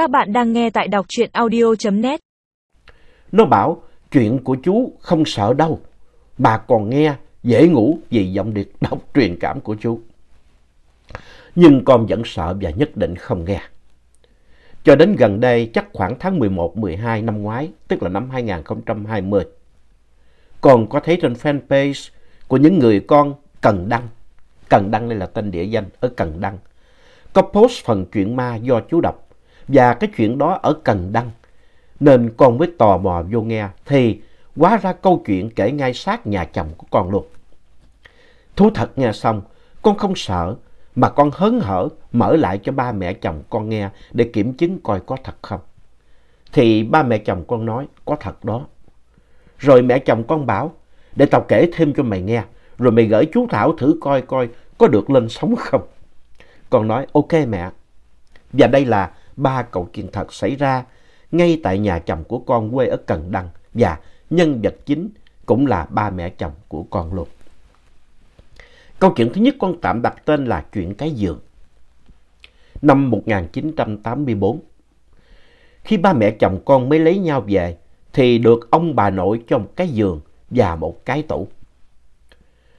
Các bạn đang nghe tại đọc truyện audio.net. Nó bảo chuyện của chú không sợ đâu. Bà còn nghe dễ ngủ vì giọng điệp đọc truyền cảm của chú. Nhưng con vẫn sợ và nhất định không nghe. Cho đến gần đây chắc khoảng tháng 11-12 năm ngoái, tức là năm 2020. Con có thấy trên fanpage của những người con Cần Đăng. Cần Đăng đây là tên địa danh ở Cần Đăng. Có post phần chuyện ma do chú đọc. Và cái chuyện đó ở Cần Đăng. Nên con mới tò mò vô nghe. Thì hóa ra câu chuyện kể ngay sát nhà chồng của con luôn. Thú thật nghe xong, con không sợ. Mà con hớn hở mở lại cho ba mẹ chồng con nghe để kiểm chứng coi có thật không. Thì ba mẹ chồng con nói có thật đó. Rồi mẹ chồng con bảo để tao kể thêm cho mày nghe. Rồi mày gửi chú Thảo thử coi coi có được lên sóng không. Con nói ok mẹ. Và đây là ba câu chuyện thật xảy ra ngay tại nhà chồng của con quê ở Cần Đăng. Và nhân vật chính cũng là ba mẹ chồng của con luôn. Câu chuyện thứ nhất con tạm đặt tên là chuyện cái giường. Năm 1984, khi ba mẹ chồng con mới lấy nhau về, thì được ông bà nội cho một cái giường và một cái tủ.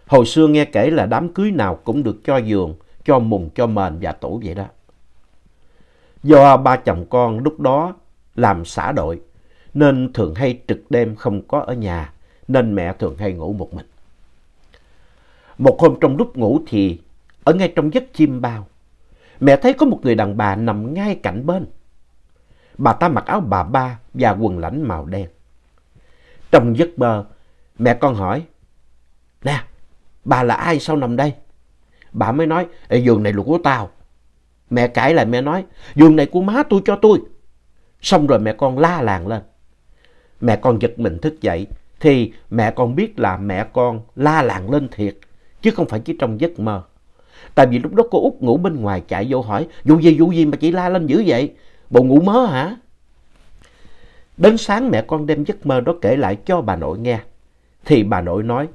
Hồi xưa nghe kể là đám cưới nào cũng được cho giường, cho mùng, cho mền và tủ vậy đó. Do ba chồng con lúc đó làm xã đội, nên thường hay trực đêm không có ở nhà, nên mẹ thường hay ngủ một mình. Một hôm trong lúc ngủ thì ở ngay trong giấc chim bao, mẹ thấy có một người đàn bà nằm ngay cạnh bên. Bà ta mặc áo bà ba và quần lãnh màu đen. Trong giấc mơ, mẹ con hỏi, Nè, bà là ai sao nằm đây? Bà mới nói, Ê, giường này là của tao. Mẹ cãi lại mẹ nói, giường này của má tôi cho tôi. Xong rồi mẹ con la làng lên. Mẹ con giật mình thức dậy, thì mẹ con biết là mẹ con la làng lên thiệt, chứ không phải chỉ trong giấc mơ. Tại vì lúc đó cô út ngủ bên ngoài chạy vô hỏi, vụ gì vụ gì mà chị la lên dữ vậy? Bộ ngủ mớ hả? Đến sáng mẹ con đem giấc mơ đó kể lại cho bà nội nghe. Thì bà nội nói,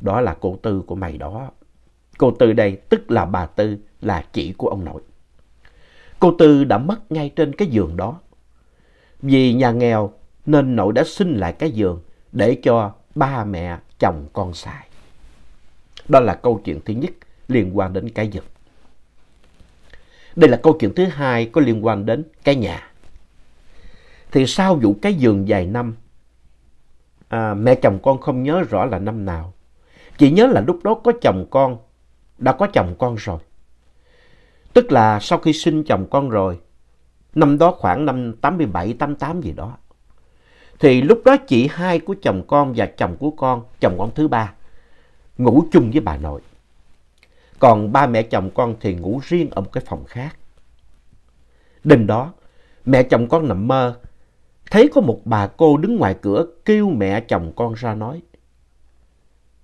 đó là cô Tư của mày đó. Cô Tư đây tức là bà Tư, là chị của ông nội. Cô Tư đã mất ngay trên cái giường đó. Vì nhà nghèo nên nội đã xin lại cái giường để cho ba mẹ chồng con xài. Đó là câu chuyện thứ nhất liên quan đến cái giường. Đây là câu chuyện thứ hai có liên quan đến cái nhà. Thì sau vụ cái giường vài năm, à, mẹ chồng con không nhớ rõ là năm nào. Chỉ nhớ là lúc đó có chồng con, đã có chồng con rồi. Tức là sau khi sinh chồng con rồi, năm đó khoảng năm 87, 88 gì đó. Thì lúc đó chị hai của chồng con và chồng của con, chồng con thứ ba, ngủ chung với bà nội. Còn ba mẹ chồng con thì ngủ riêng ở một cái phòng khác. Đêm đó, mẹ chồng con nằm mơ, thấy có một bà cô đứng ngoài cửa kêu mẹ chồng con ra nói.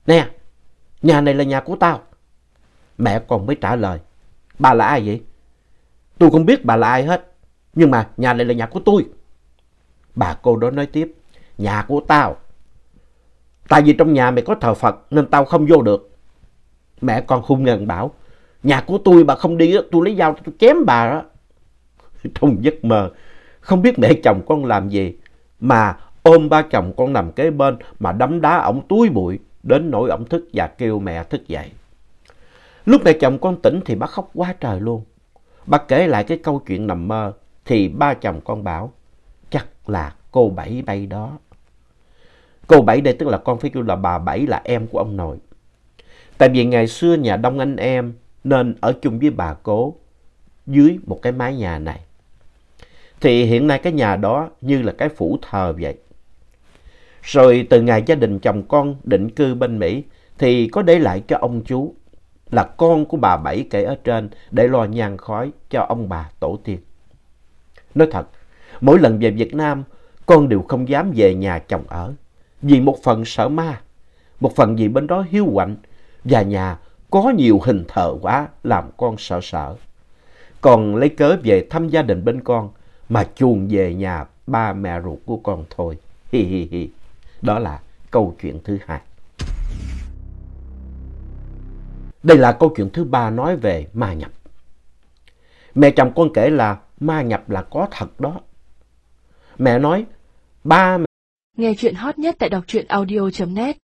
Nè, nhà này là nhà của tao. Mẹ con mới trả lời, bà là ai vậy? Tôi không biết bà là ai hết, nhưng mà nhà này là nhà của tôi. Bà cô đó nói tiếp, nhà của tao. Tại vì trong nhà mày có thờ Phật nên tao không vô được. Mẹ con hung ngần bảo, nhà của tôi bà không đi, tôi lấy dao tôi chém bà đó. Trong giấc mơ, không biết mẹ chồng con làm gì, mà ôm ba chồng con nằm kế bên mà đấm đá ổng túi bụi, đến nỗi ổng thức và kêu mẹ thức dậy. Lúc mẹ chồng con tỉnh thì bác khóc quá trời luôn. Bác kể lại cái câu chuyện nằm mơ, thì ba chồng con bảo, chắc là cô Bảy bay đó. Cô Bảy đây tức là con phải kêu là bà Bảy là em của ông nội. Tại vì ngày xưa nhà đông anh em nên ở chung với bà cố dưới một cái mái nhà này. Thì hiện nay cái nhà đó như là cái phủ thờ vậy. Rồi từ ngày gia đình chồng con định cư bên Mỹ thì có để lại cho ông chú là con của bà Bảy kể ở trên để lo nhang khói cho ông bà tổ tiên. Nói thật, mỗi lần về Việt Nam con đều không dám về nhà chồng ở. Vì một phần sợ ma, một phần vì bên đó hiu quạnh và nhà có nhiều hình thờ quá làm con sợ sợ. Còn lấy cớ về thăm gia đình bên con mà chuồn về nhà ba mẹ ruột của con thôi. Hi hi hi. Đó là câu chuyện thứ hai. Đây là câu chuyện thứ ba nói về ma nhập. Mẹ chồng con kể là ma nhập là có thật đó. Mẹ nói, ba mẹ Nghe chuyện hot nhất tại đọc truyện audio.net